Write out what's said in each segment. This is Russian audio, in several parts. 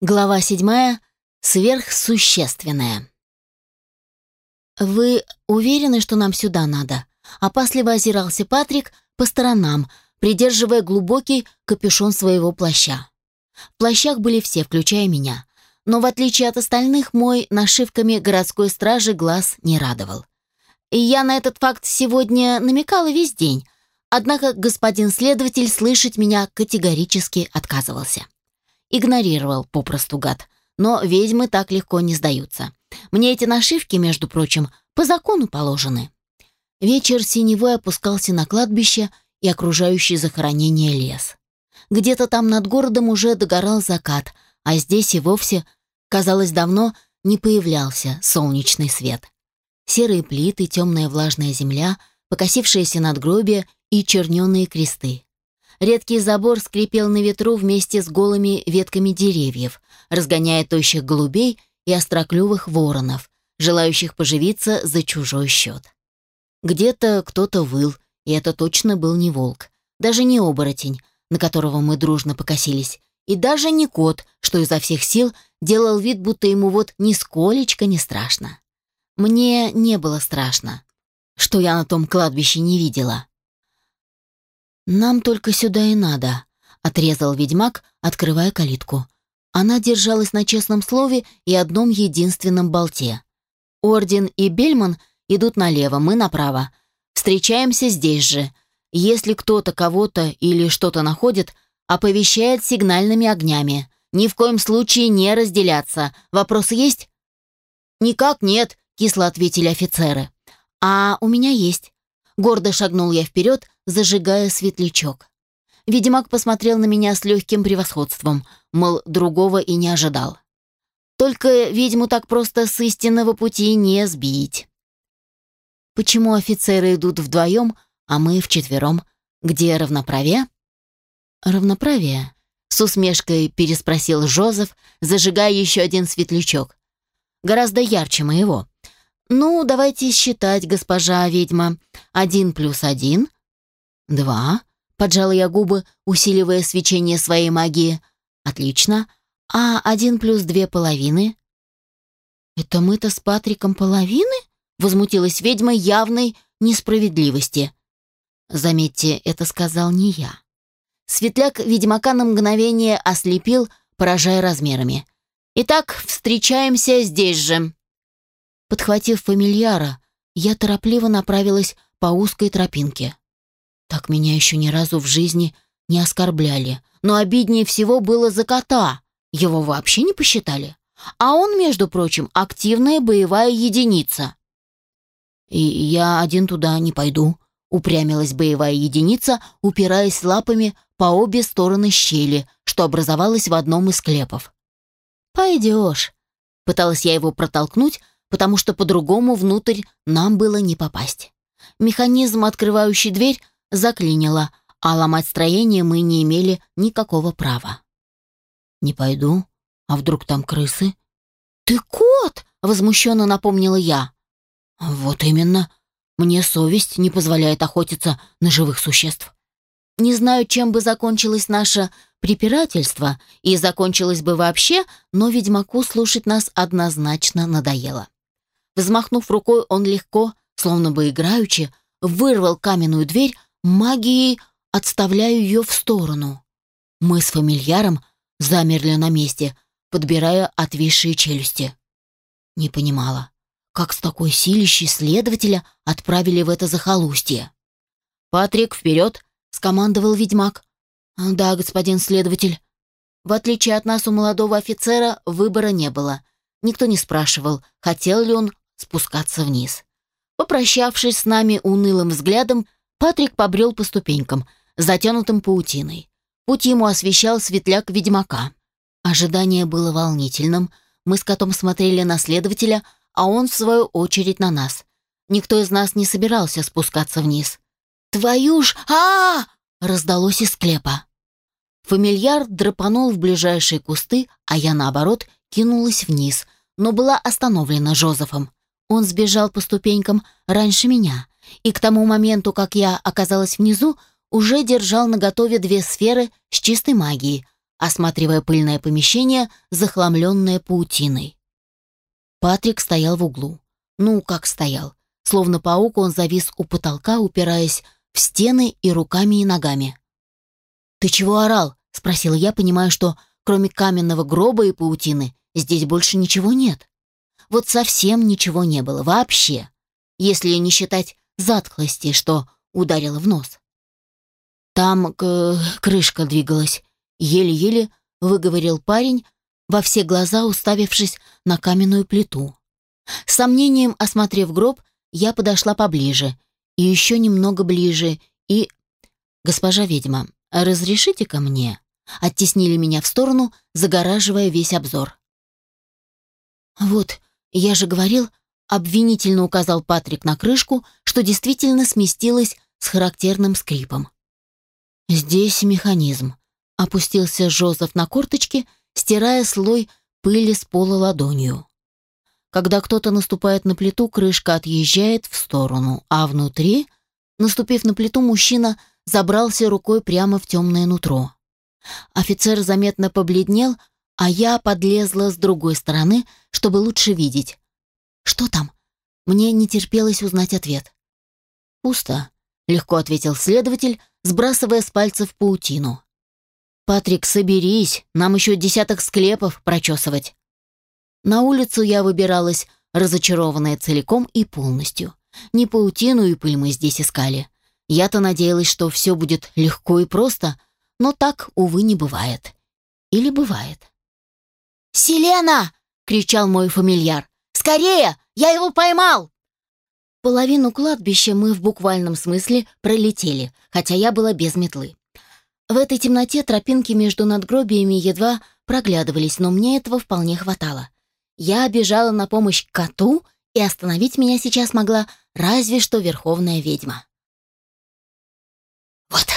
Глава седьмая. Сверхсущественное. «Вы уверены, что нам сюда надо?» Опасливо озирался Патрик по сторонам, придерживая глубокий капюшон своего плаща. В плащах были все, включая меня. Но в отличие от остальных, мой нашивками городской стражи глаз не радовал. И я на этот факт сегодня намекала весь день, однако господин следователь слышать меня категорически отказывался. Игнорировал попросту гад. Но ведьмы так легко не сдаются. Мне эти нашивки, между прочим, по закону положены. Вечер синевой опускался на кладбище и окружающий захоронение лес. Где-то там над городом уже догорал закат, а здесь и вовсе, казалось, давно не появлялся солнечный свет. Серые плиты, темная влажная земля, покосившиеся надгробия и черненые кресты. Редкий забор скрипел на ветру вместе с голыми ветками деревьев, разгоняя тощих голубей и остроклювых воронов, желающих поживиться за чужой счет. Где-то кто-то выл, и это точно был не волк, даже не оборотень, на которого мы дружно покосились, и даже не кот, что изо всех сил делал вид, будто ему вот нисколечко не страшно. Мне не было страшно, что я на том кладбище не видела. «Нам только сюда и надо», — отрезал ведьмак, открывая калитку. Она держалась на честном слове и одном единственном болте. Орден и Бельман идут налево, мы направо. Встречаемся здесь же. Если кто-то кого-то или что-то находит, оповещает сигнальными огнями. Ни в коем случае не разделяться. Вопросы есть? «Никак нет», — кисло ответили офицеры. «А у меня есть». Гордо шагнул я вперед, зажигая светлячок. Ведьмак посмотрел на меня с легким превосходством, мол, другого и не ожидал. Только ведьму так просто с истинного пути не сбить. Почему офицеры идут вдвоем, а мы вчетвером? Где равноправие? Равноправие? С усмешкой переспросил Жозеф, зажигая еще один светлячок. Гораздо ярче моего. Ну, давайте считать, госпожа ведьма. Один плюс один «Два?» — поджала я губы, усиливая свечение своей магии. «Отлично. А один плюс две половины?» «Это мы-то с Патриком половины?» — возмутилась ведьма явной несправедливости. Заметьте, это сказал не я. Светляк ведьмака на мгновение ослепил, поражая размерами. «Итак, встречаемся здесь же». Подхватив фамильяра, я торопливо направилась по узкой тропинке. Так меня еще ни разу в жизни не оскорбляли. Но обиднее всего было за кота. Его вообще не посчитали. А он, между прочим, активная боевая единица. «И я один туда не пойду», — упрямилась боевая единица, упираясь лапами по обе стороны щели, что образовалось в одном из склепов. «Пойдешь», — пыталась я его протолкнуть, потому что по-другому внутрь нам было не попасть. Механизм, открывающий дверь, заклинило, а ломать строение мы не имели никакого права. «Не пойду. А вдруг там крысы?» «Ты кот!» — возмущенно напомнила я. «Вот именно. Мне совесть не позволяет охотиться на живых существ. Не знаю, чем бы закончилось наше препирательство, и закончилось бы вообще, но ведьмаку слушать нас однозначно надоело. Взмахнув рукой, он легко, словно бы играючи, вырвал каменную дверь, магией отставляю ее в сторону. Мы с фамильяром замерли на месте, подбирая отвисшие челюсти. Не понимала, как с такой силищей следователя отправили в это захолустье. «Патрик, вперед!» — скомандовал ведьмак. «Да, господин следователь». В отличие от нас, у молодого офицера выбора не было. Никто не спрашивал, хотел ли он спускаться вниз. Попрощавшись с нами унылым взглядом, Патрик побрел по ступенькам, затянутым паутиной. Путь ему освещал светляк ведьмака. Ожидание было волнительным. Мы с котом смотрели на следователя, а он, в свою очередь, на нас. Никто из нас не собирался спускаться вниз. «Твою ж! а, -а, -а раздалось из склепа. Фамильяр драпанул в ближайшие кусты, а я, наоборот, кинулась вниз, но была остановлена Жозефом. Он сбежал по ступенькам раньше меня, и к тому моменту, как я оказалась внизу, уже держал наготове две сферы с чистой магией, осматривая пыльное помещение, захламленное паутиной. Патрик стоял в углу. Ну, как стоял. Словно паук он завис у потолка, упираясь в стены и руками и ногами. «Ты чего орал?» — спросила я, понимая, что кроме каменного гроба и паутины здесь больше ничего нет. Вот совсем ничего не было, вообще, если не считать затхлости, что ударило в нос. Там крышка двигалась, еле-еле выговорил парень, во все глаза уставившись на каменную плиту. С сомнением осмотрев гроб, я подошла поближе, и еще немного ближе, и... «Госпожа ведьма, разрешите ко мне?» Оттеснили меня в сторону, загораживая весь обзор. «Вот, я же говорил, обвинительно указал Патрик на крышку, что действительно сместилась с характерным скрипом. Здесь механизм. Опустился Жозеф на корточки, стирая слой пыли с пола ладонью. Когда кто-то наступает на плиту, крышка отъезжает в сторону, а внутри, наступив на плиту, мужчина забрался рукой прямо в темное нутро. Офицер заметно побледнел, а я подлезла с другой стороны, чтобы лучше видеть. «Что там?» Мне не терпелось узнать ответ. «Пусто», — легко ответил следователь, сбрасывая с пальцев паутину. «Патрик, соберись, нам еще десяток склепов прочесывать». На улицу я выбиралась, разочарованная целиком и полностью. Не паутину и пыль мы здесь искали. Я-то надеялась, что все будет легко и просто, но так, увы, не бывает. Или бывает. «Селена!» — кричал мой фамильяр. «Скорее! Я его поймал!» Половину кладбища мы в буквальном смысле пролетели, хотя я была без метлы. В этой темноте тропинки между надгробиями едва проглядывались, но мне этого вполне хватало. Я бежала на помощь коту, и остановить меня сейчас могла разве что верховная ведьма. «Вот,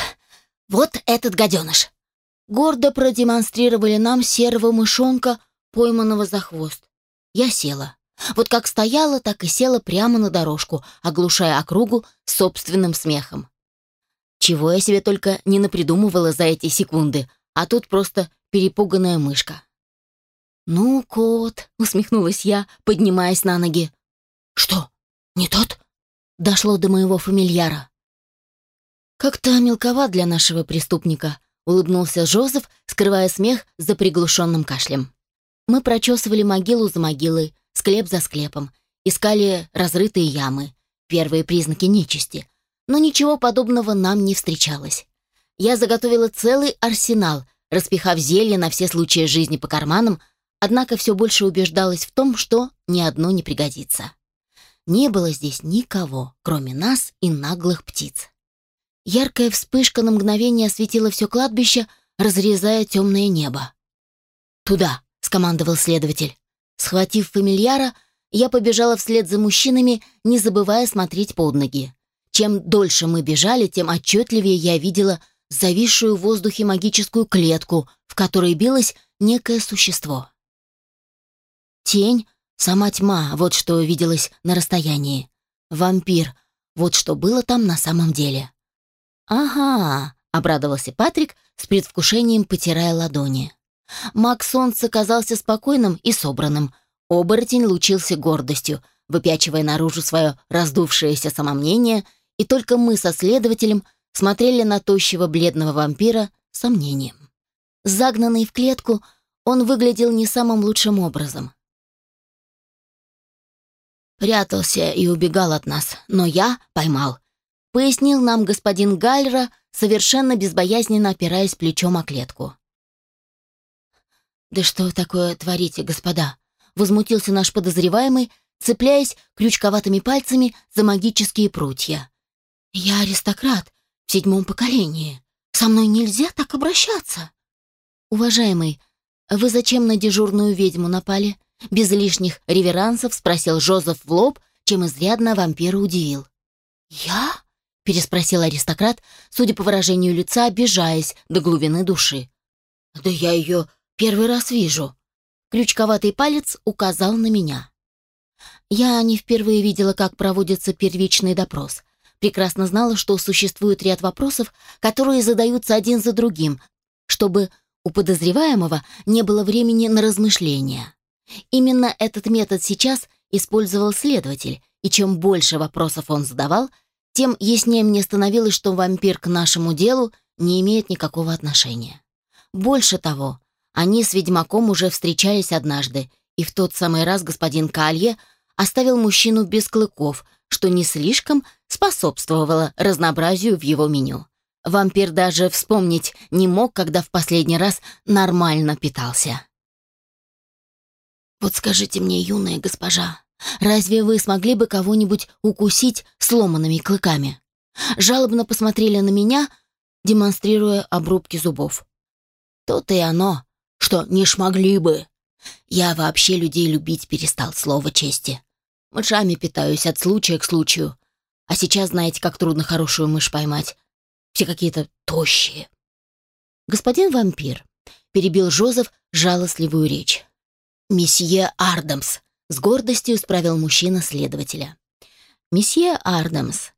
вот этот гаденыш!» Гордо продемонстрировали нам серого мышонка, пойманного за хвост. Я села. Вот как стояла, так и села прямо на дорожку, оглушая округу собственным смехом. Чего я себе только не напридумывала за эти секунды, а тут просто перепуганная мышка. «Ну, кот», — усмехнулась я, поднимаясь на ноги. «Что, не тот?» — дошло до моего фамильяра. «Как-то мелковат для нашего преступника», — улыбнулся Жозеф, скрывая смех за приглушенным кашлем. Мы прочесывали могилу за могилой, склеп за склепом, искали разрытые ямы, первые признаки нечисти. Но ничего подобного нам не встречалось. Я заготовила целый арсенал, распихав зелье на все случаи жизни по карманам, однако все больше убеждалась в том, что ни одно не пригодится. Не было здесь никого, кроме нас и наглых птиц. Яркая вспышка на мгновение осветила все кладбище, разрезая темное небо. «Туда!» — скомандовал следователь. Схватив фамильяра, я побежала вслед за мужчинами, не забывая смотреть под ноги. Чем дольше мы бежали, тем отчетливее я видела зависшую в воздухе магическую клетку, в которой билось некое существо. Тень, сама тьма, вот что виделось на расстоянии. Вампир, вот что было там на самом деле. «Ага», — обрадовался Патрик, с предвкушением потирая ладони. Маг Солнца казался спокойным и собранным. Оборотень лучился гордостью, выпячивая наружу свое раздувшееся самомнение, и только мы со следователем смотрели на тощего бледного вампира сомнением. Загнанный в клетку, он выглядел не самым лучшим образом. Прятался и убегал от нас, но я поймал. Пояснил нам господин Гальра, совершенно безбоязненно опираясь плечом о клетку. «Да что такое творите, господа?» — возмутился наш подозреваемый, цепляясь крючковатыми пальцами за магические прутья. «Я аристократ в седьмом поколении. Со мной нельзя так обращаться». «Уважаемый, вы зачем на дежурную ведьму напали?» Без лишних реверансов спросил Жозеф в лоб, чем изрядно вампира удивил. «Я?» — переспросил аристократ, судя по выражению лица, обижаясь до глубины души. «Да я ее Первый раз вижу. Крючковатый палец указал на меня. Я не впервые видела, как проводится первичный допрос. Прекрасно знала, что существует ряд вопросов, которые задаются один за другим, чтобы у подозреваемого не было времени на размышления. Именно этот метод сейчас использовал следователь, и чем больше вопросов он задавал, тем яснее мне становилось, что вампир к нашему делу не имеет никакого отношения. Больше того, они с ведьмаком уже встречались однажды, и в тот самый раз господин Калье оставил мужчину без клыков, что не слишком способствовало разнообразию в его меню. Вампир даже вспомнить не мог, когда в последний раз нормально питался. «Вот скажите мне, юная госпожа, разве вы смогли бы кого-нибудь укусить сломанными клыками?» Жалобно посмотрели на меня, демонстрируя обрубки зубов. «То-то и оно, что не шмогли бы. Я вообще людей любить перестал, слово чести. Мышами питаюсь от случая к случаю. А сейчас знаете, как трудно хорошую мышь поймать. Все какие-то тощие. Господин вампир перебил Жозеф жалостливую речь. «Месье Ардамс», — с гордостью справил мужчина следователя. «Месье Ардамс,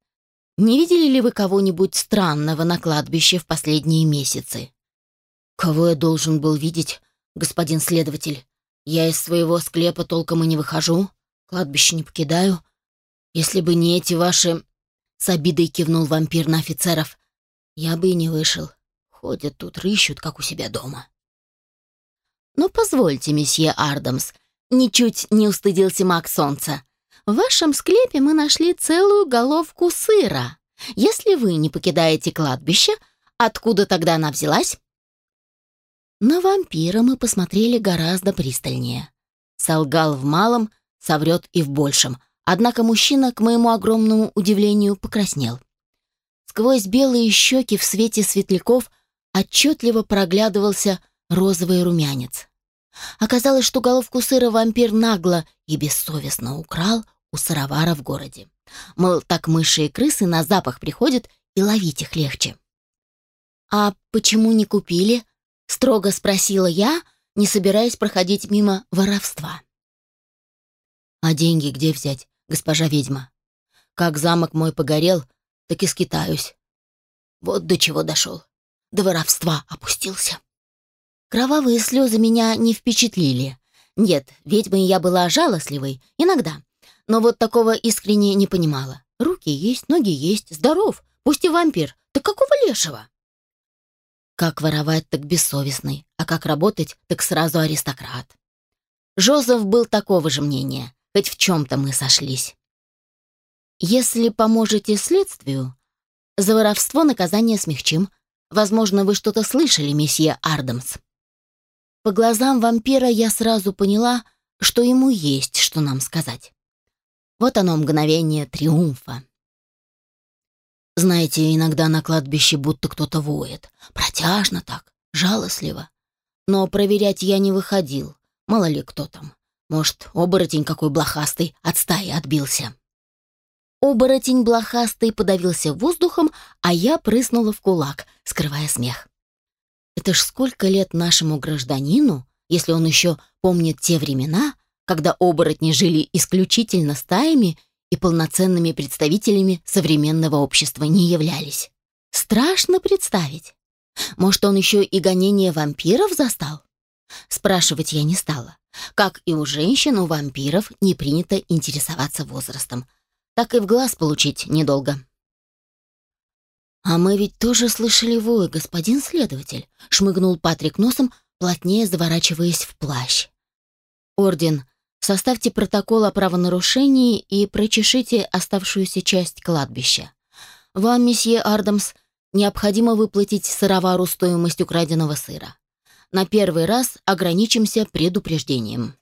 не видели ли вы кого-нибудь странного на кладбище в последние месяцы?» «Кого я должен был видеть, господин следователь? Я из своего склепа толком и не выхожу, кладбище не покидаю. Если бы не эти ваши...» С обидой кивнул вампир на офицеров. «Я бы и не вышел. Ходят тут, рыщут, как у себя дома». «Но позвольте, месье Ардамс», — ничуть не устыдился маг солнца. «В вашем склепе мы нашли целую головку сыра. Если вы не покидаете кладбище, откуда тогда она взялась?» На вампира мы посмотрели гораздо пристальнее. Солгал в малом, соврет и в большем. Однако мужчина, к моему огромному удивлению, покраснел. Сквозь белые щеки в свете светляков отчетливо проглядывался розовый румянец. Оказалось, что головку сыра вампир нагло и бессовестно украл у сыровара в городе. Мол, так мыши и крысы на запах приходят, и ловить их легче. «А почему не купили?» Строго спросила я, не собираясь проходить мимо воровства. «А деньги где взять, госпожа ведьма? Как замок мой погорел, так и скитаюсь. Вот до чего дошел. До воровства опустился». Кровавые слезы меня не впечатлили. Нет, ведьмой я была жалостливой, иногда. Но вот такого искренне не понимала. Руки есть, ноги есть, здоров, пусть и вампир. Так какого лешего? Как воровать, так бессовестный, а как работать, так сразу аристократ. Жозеф был такого же мнения, хоть в чем-то мы сошлись. Если поможете следствию, за воровство наказание смягчим. Возможно, вы что-то слышали, месье Ардамс. По глазам вампира я сразу поняла, что ему есть что нам сказать. Вот оно мгновение триумфа. Знаете, иногда на кладбище будто кто-то воет. Протяжно так, жалостливо. Но проверять я не выходил. Мало ли кто там. Может, оборотень какой блохастый от стаи отбился. Оборотень блохастый подавился воздухом, а я прыснула в кулак, скрывая смех. Это ж сколько лет нашему гражданину, если он еще помнит те времена, когда оборотни жили исключительно стаями и полноценными представителями современного общества не являлись. Страшно представить. Может, он еще и гонение вампиров застал? Спрашивать я не стала. Как и у женщин, у вампиров не принято интересоваться возрастом. Так и в глаз получить недолго. «А мы ведь тоже слышали вой, господин следователь», — шмыгнул Патрик носом, плотнее заворачиваясь в плащ. «Орден, Составьте протокол о правонарушении и прочешите оставшуюся часть кладбища. Вам, месье Ардамс, необходимо выплатить сыровару стоимость украденного сыра. На первый раз ограничимся предупреждением.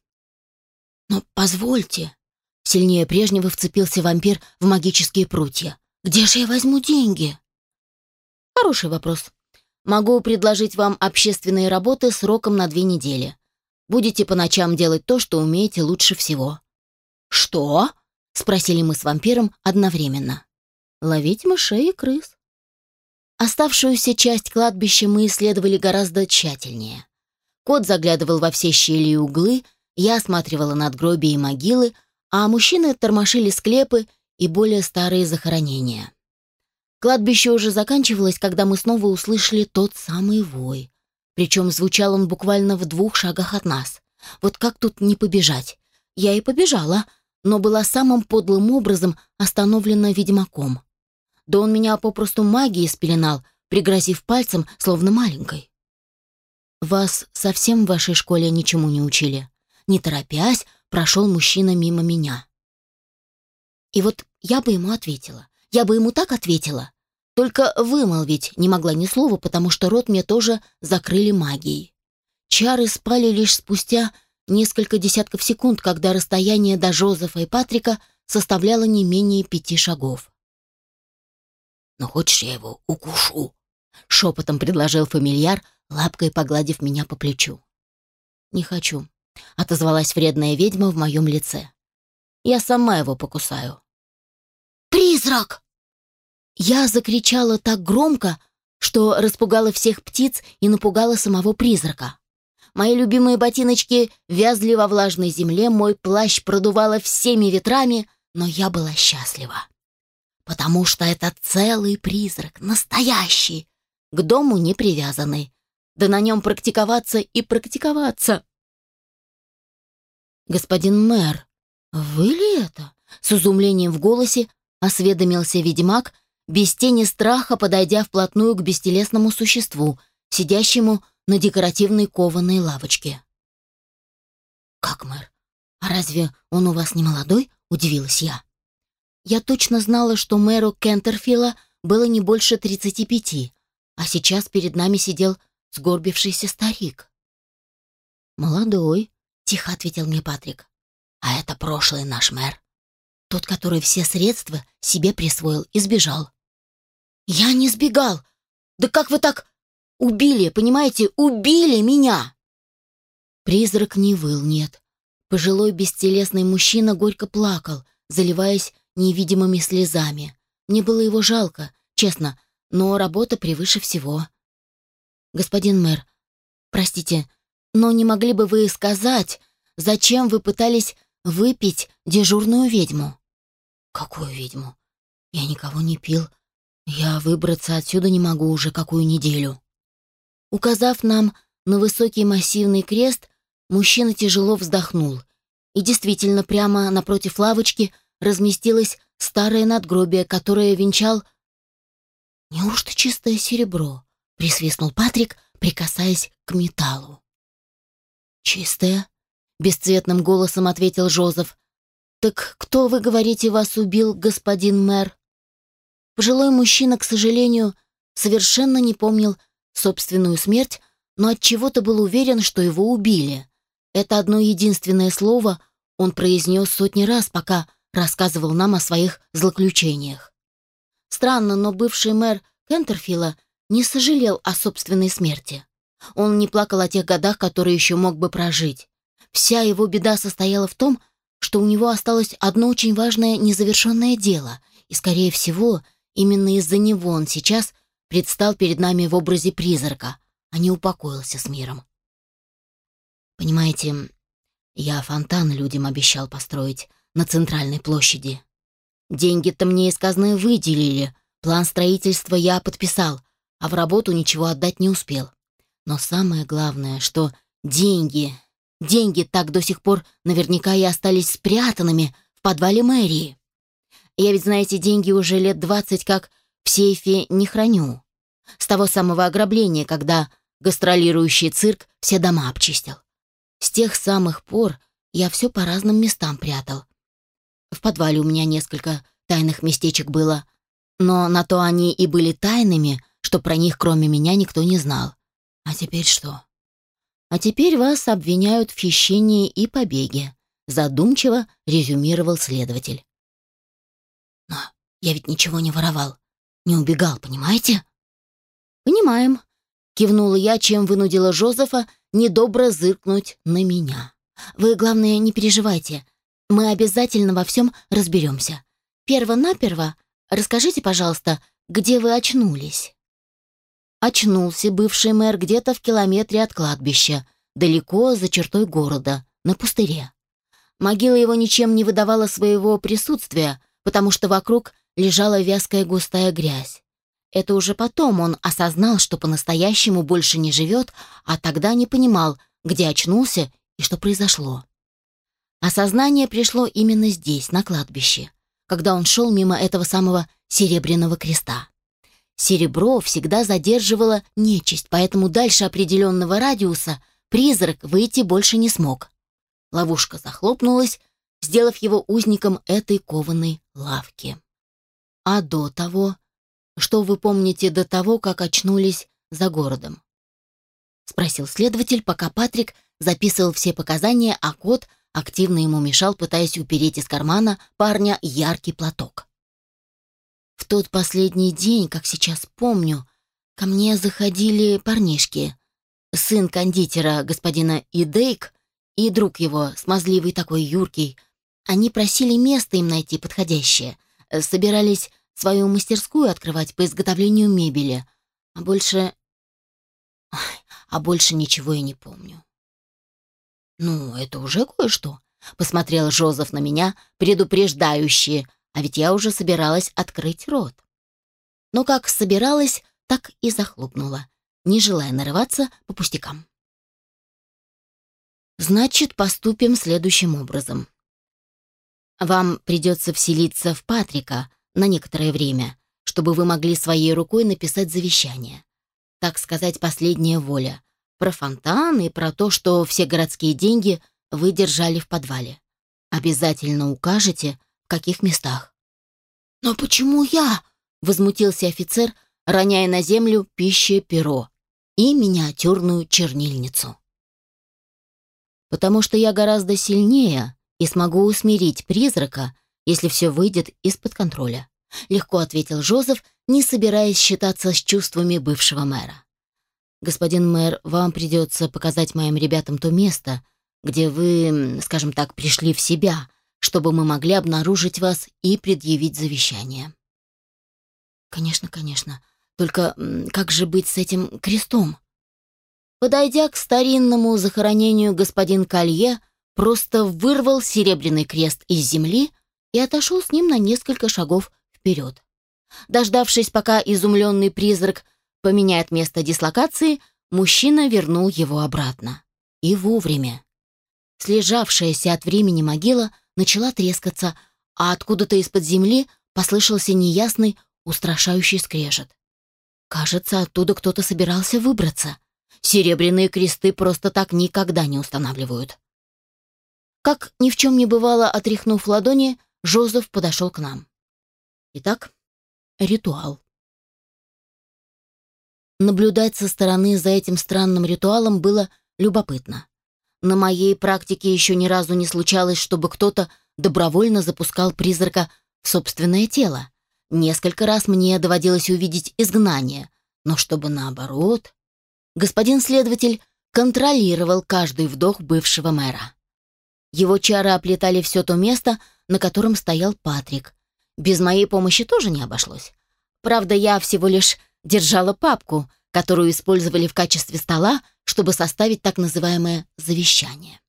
Но позвольте, сильнее прежнего вцепился вампир в магические прутья. Где же я возьму деньги? Хороший вопрос. Могу предложить вам общественные работы сроком на две недели. Будете по ночам делать то, что умеете лучше всего». «Что?» — спросили мы с вампиром одновременно. «Ловить мышей и крыс». Оставшуюся часть кладбища мы исследовали гораздо тщательнее. Кот заглядывал во все щели и углы, я осматривала надгробия и могилы, а мужчины тормошили склепы и более старые захоронения. Кладбище уже заканчивалось, когда мы снова услышали тот самый вой. Причем звучал он буквально в двух шагах от нас. Вот как тут не побежать? Я и побежала, но была самым подлым образом остановлена ведьмаком. Да он меня попросту магией спеленал, пригрозив пальцем, словно маленькой. «Вас совсем в вашей школе ничему не учили?» Не торопясь, прошел мужчина мимо меня. И вот я бы ему ответила. Я бы ему так ответила. Только вымолвить не могла ни слова, потому что рот мне тоже закрыли магией. Чары спали лишь спустя несколько десятков секунд, когда расстояние до Жозефа и Патрика составляло не менее пяти шагов. «Ну, хочешь, я его укушу?» — шепотом предложил фамильяр, лапкой погладив меня по плечу. «Не хочу», — отозвалась вредная ведьма в моем лице. «Я сама его покусаю». «Призрак!» Я закричала так громко, что распугала всех птиц и напугала самого призрака. Мои любимые ботиночки вязли во влажной земле, мой плащ продувало всеми ветрами, но я была счастлива. Потому что это целый призрак, настоящий, к дому не привязанный. Да на нем практиковаться и практиковаться. «Господин мэр, вы ли это?» С изумлением в голосе осведомился ведьмак, без тени страха подойдя вплотную к бестелесному существу, сидящему на декоративной кованой лавочке. «Как, мэр? А разве он у вас не молодой?» — удивилась я. Я точно знала, что мэру Кентерфилла было не больше тридцати пяти, а сейчас перед нами сидел сгорбившийся старик. «Молодой», — тихо ответил мне Патрик. «А это прошлый наш мэр. Тот, который все средства себе присвоил и сбежал». «Я не сбегал! Да как вы так убили, понимаете, убили меня!» Призрак не выл, нет. Пожилой бестелесный мужчина горько плакал, заливаясь невидимыми слезами. Мне было его жалко, честно, но работа превыше всего. «Господин мэр, простите, но не могли бы вы сказать, зачем вы пытались выпить дежурную ведьму?» «Какую ведьму? Я никого не пил. Я выбраться отсюда не могу уже какую неделю». Указав нам на высокий массивный крест, мужчина тяжело вздохнул. И действительно, прямо напротив лавочки разместилось старое надгробие, которое венчал... «Неужто чистое серебро?» — присвистнул Патрик, прикасаясь к металлу. «Чистое?» — бесцветным голосом ответил Жозеф. «Так кто, вы говорите, вас убил, господин мэр?» Пожилой мужчина, к сожалению, совершенно не помнил собственную смерть, но от чего то был уверен, что его убили. Это одно единственное слово он произнес сотни раз, пока рассказывал нам о своих злоключениях. Странно, но бывший мэр Кентерфилла не сожалел о собственной смерти. Он не плакал о тех годах, которые еще мог бы прожить. Вся его беда состояла в том, что у него осталось одно очень важное незавершенное дело, и, скорее всего, именно из-за него он сейчас предстал перед нами в образе призрака, а не упокоился с миром. Понимаете, я фонтан людям обещал построить, на центральной площади. Деньги-то мне из казны выделили, план строительства я подписал, а в работу ничего отдать не успел. Но самое главное, что деньги, деньги так до сих пор наверняка и остались спрятанными в подвале мэрии. Я ведь, знаете, деньги уже лет двадцать как в сейфе не храню. С того самого ограбления, когда гастролирующий цирк все дома обчистил. С тех самых пор я все по разным местам прятал, в подвале у меня несколько тайных местечек было, но на то они и были тайными, что про них кроме меня никто не знал. А теперь что? А теперь вас обвиняют в хищении и побеге, задумчиво резюмировал следователь. Я ведь ничего не воровал, не убегал, понимаете? Понимаем, кивнула я, чем вынудила Жозефа недобро зыркнуть на меня. Вы, главное, не переживайте. Мы обязательно во всем разберемся. Перво-наперво расскажите, пожалуйста, где вы очнулись?» Очнулся бывший мэр где-то в километре от кладбища, далеко за чертой города, на пустыре. Могила его ничем не выдавала своего присутствия, потому что вокруг лежала вязкая густая грязь. Это уже потом он осознал, что по-настоящему больше не живет, а тогда не понимал, где очнулся и что произошло. Осознание пришло именно здесь, на кладбище, когда он шел мимо этого самого серебряного креста. Серебро всегда задерживало нечисть, поэтому дальше определенного радиуса призрак выйти больше не смог. Ловушка захлопнулась, сделав его узником этой кованой лавки. А до того, что вы помните до того, как очнулись за городом? Спросил следователь, пока Патрик записывал все показания, а кот активно ему мешал, пытаясь упереть из кармана парня яркий платок. В тот последний день, как сейчас помню, ко мне заходили парнишки. Сын кондитера господина Идейк и друг его, смазливый такой юркий. Они просили место им найти подходящее. Собирались свою мастерскую открывать по изготовлению мебели. А больше... А больше ничего я не помню. «Ну, это уже кое-что», — посмотрел Жозеф на меня, предупреждающий, а ведь я уже собиралась открыть рот. Но как собиралась, так и захлопнула, не желая нарываться по пустякам. Значит, поступим следующим образом. Вам придется вселиться в Патрика на некоторое время, чтобы вы могли своей рукой написать завещание. Так сказать, последняя воля. Про фонтан и про то, что все городские деньги вы держали в подвале. Обязательно укажете, в каких местах. «Но почему я?» — возмутился офицер, роняя на землю пища перо и миниатюрную чернильницу. «Потому что я гораздо сильнее и смогу усмирить призрака, если все выйдет из-под контроля», — легко ответил Жозеф, не собираясь считаться с чувствами бывшего мэра. «Господин мэр, вам придется показать моим ребятам то место, где вы, скажем так, пришли в себя, чтобы мы могли обнаружить вас и предъявить завещание». «Конечно, конечно. Только как же быть с этим крестом?» Подойдя к старинному захоронению, господин Колье просто вырвал серебряный крест из земли и отошел с ним на несколько шагов вперед. Дождавшись, пока изумленный призрак поменяет место дислокации, мужчина вернул его обратно. И вовремя. Слежавшаяся от времени могила начала трескаться, а откуда-то из-под земли послышался неясный, устрашающий скрежет. Кажется, оттуда кто-то собирался выбраться. Серебряные кресты просто так никогда не устанавливают. Как ни в чем не бывало, отряхнув ладони, Жозеф подошел к нам. Итак, ритуал. Наблюдать со стороны за этим странным ритуалом было любопытно. На моей практике еще ни разу не случалось, чтобы кто-то добровольно запускал призрака в собственное тело. Несколько раз мне доводилось увидеть изгнание, но чтобы наоборот господин следователь контролировал каждый вдох бывшего мэра. Его чары оплетали все то место, на котором стоял Патрик. Без моей помощи тоже не обошлось. Правда, я всего лишь держала папку, которую использовали в качестве стола, чтобы составить так называемое завещание.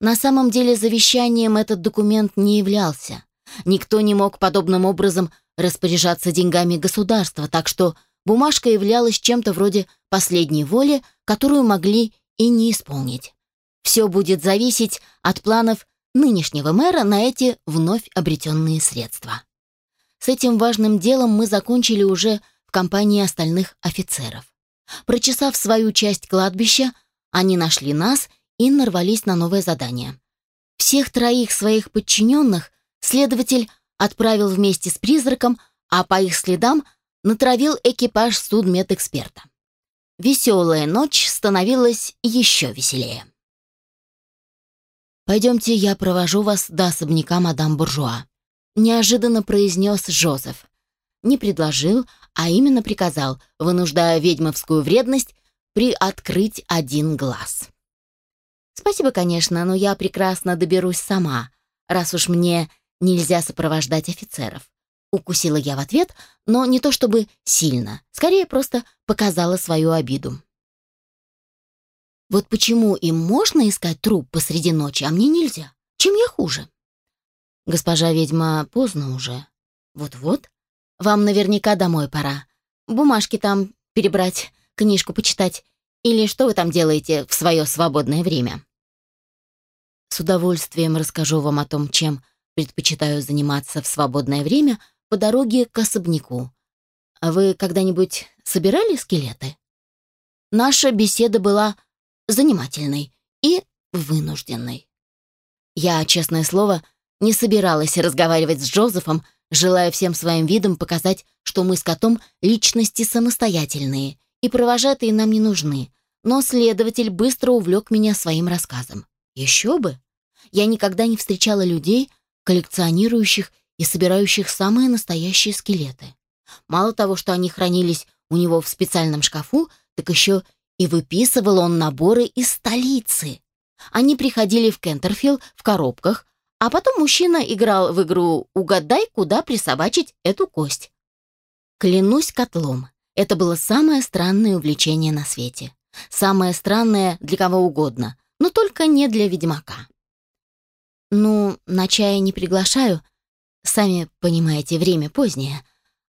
На самом деле завещанием этот документ не являлся. Никто не мог подобным образом распоряжаться деньгами государства, так что бумажка являлась чем-то вроде последней воли, которую могли и не исполнить. Все будет зависеть от планов нынешнего мэра на эти вновь обретенные средства. С этим важным делом мы закончили уже в компании остальных офицеров. Прочесав свою часть кладбища, они нашли нас и нарвались на новое задание. Всех троих своих подчиненных следователь отправил вместе с призраком, а по их следам натравил экипаж судмедэксперта. Веселая ночь становилась еще веселее. «Пойдемте, я провожу вас до особняка мадам Буржуа», — неожиданно произнес Жозеф. Не предложил, а именно приказал, вынуждая ведьмовскую вредность приоткрыть один глаз. «Спасибо, конечно, но я прекрасно доберусь сама, раз уж мне нельзя сопровождать офицеров. Укусила я в ответ, но не то чтобы сильно, скорее просто показала свою обиду. Вот почему им можно искать труп посреди ночи, а мне нельзя? Чем я хуже? Госпожа ведьма, поздно уже. Вот-вот. Вам наверняка домой пора. бумажки там перебрать, книжку почитать. Или что вы там делаете в свое свободное время?» С удовольствием расскажу вам о том, чем предпочитаю заниматься в свободное время по дороге к особняку. А вы когда-нибудь собирали скелеты? Наша беседа была занимательной и вынужденной. Я, честное слово, не собиралась разговаривать с Джозефом, желая всем своим видом показать, что мы с котом личности самостоятельные, и провожатые нам не нужны, но следователь быстро увлек меня своим рассказом. Еще бы! Я никогда не встречала людей, коллекционирующих и собирающих самые настоящие скелеты. Мало того, что они хранились у него в специальном шкафу, так еще и выписывал он наборы из столицы. Они приходили в Кентерфилл в коробках, а потом мужчина играл в игру «Угадай, куда присобачить эту кость». Клянусь котлом, это было самое странное увлечение на свете. Самое странное для кого угодно, но только не для ведьмака. «Ну, на чай не приглашаю. Сами понимаете, время позднее».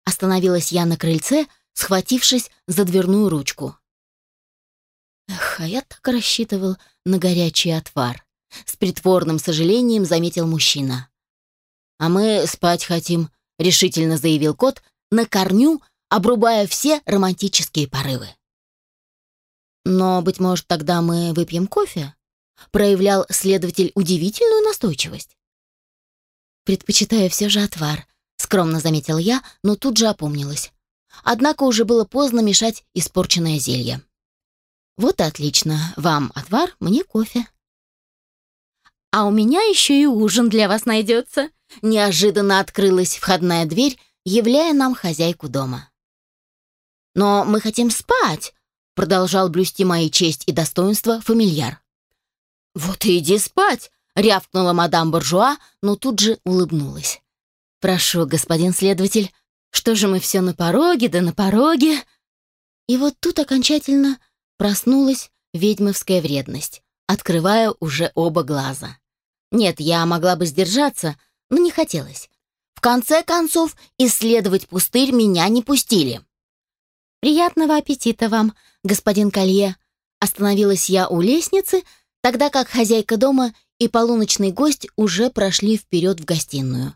Остановилась я на крыльце, схватившись за дверную ручку. Эх, а я так рассчитывал на горячий отвар. С притворным сожалением заметил мужчина. «А мы спать хотим», — решительно заявил кот, на корню обрубая все романтические порывы. «Но, быть может, тогда мы выпьем кофе?» проявлял следователь удивительную настойчивость. «Предпочитаю все же отвар», — скромно заметил я, но тут же опомнилась. Однако уже было поздно мешать испорченное зелье. «Вот и отлично. Вам отвар, мне кофе». «А у меня еще и ужин для вас найдется», — неожиданно открылась входная дверь, являя нам хозяйку дома. «Но мы хотим спать», — продолжал блюсти мои честь и достоинство фамильяр. «Вот и иди спать!» — рявкнула мадам Буржуа, но тут же улыбнулась. «Прошу, господин следователь, что же мы все на пороге, да на пороге?» И вот тут окончательно проснулась ведьмовская вредность, открывая уже оба глаза. Нет, я могла бы сдержаться, но не хотелось. В конце концов, исследовать пустырь меня не пустили. «Приятного аппетита вам, господин Колье!» Остановилась я у лестницы, тогда как хозяйка дома и полуночный гость уже прошли вперед в гостиную.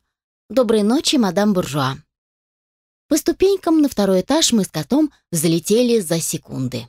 «Доброй ночи, мадам Буржуа». По ступенькам на второй этаж мы с котом залетели за секунды.